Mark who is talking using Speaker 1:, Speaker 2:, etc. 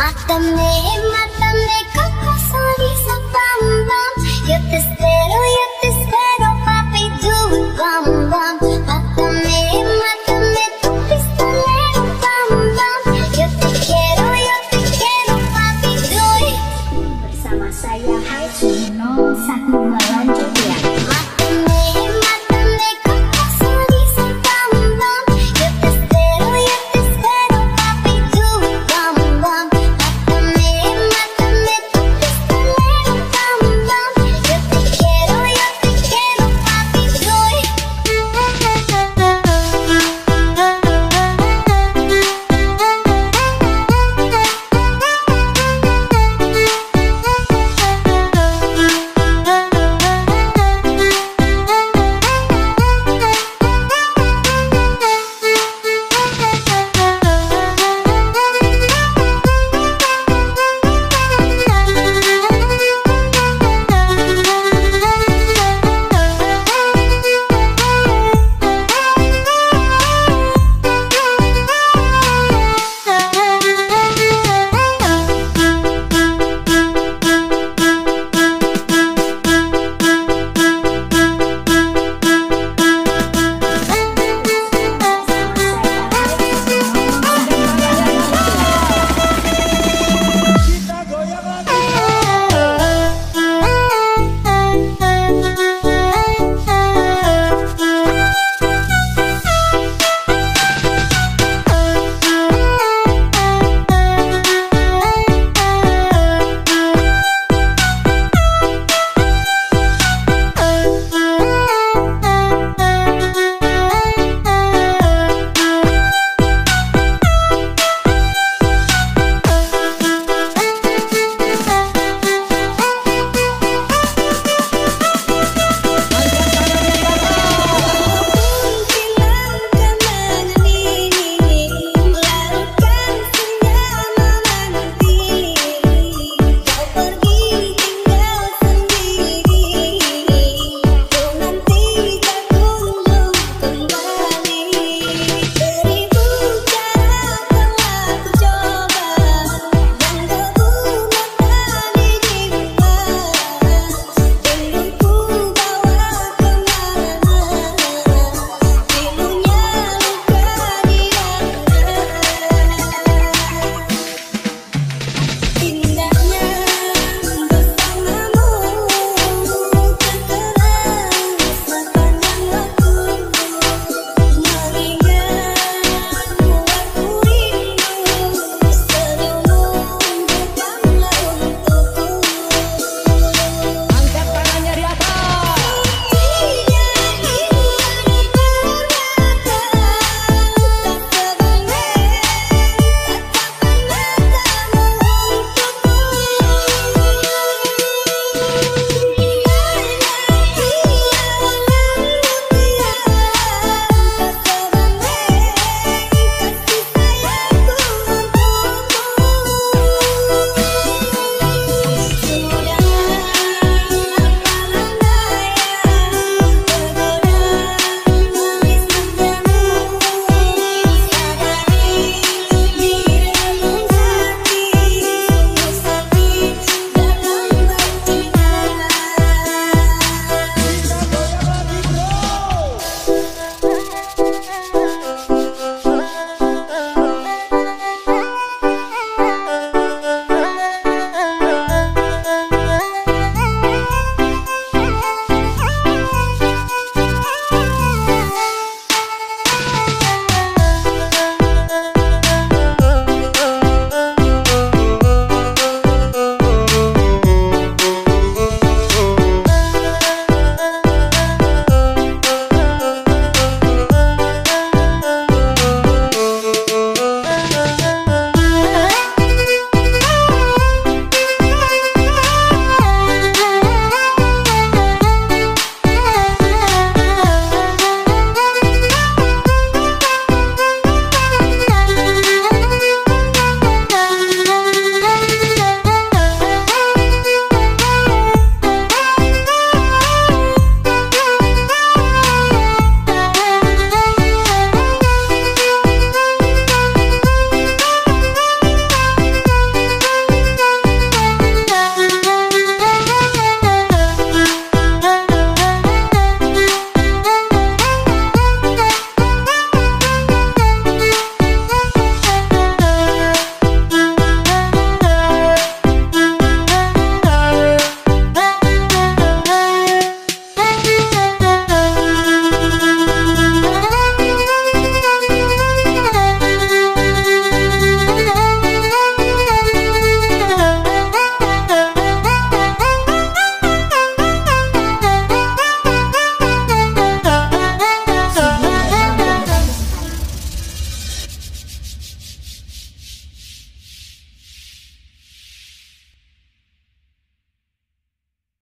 Speaker 1: Mátame, mátame con cosas y bam bam Yo te espero, yo te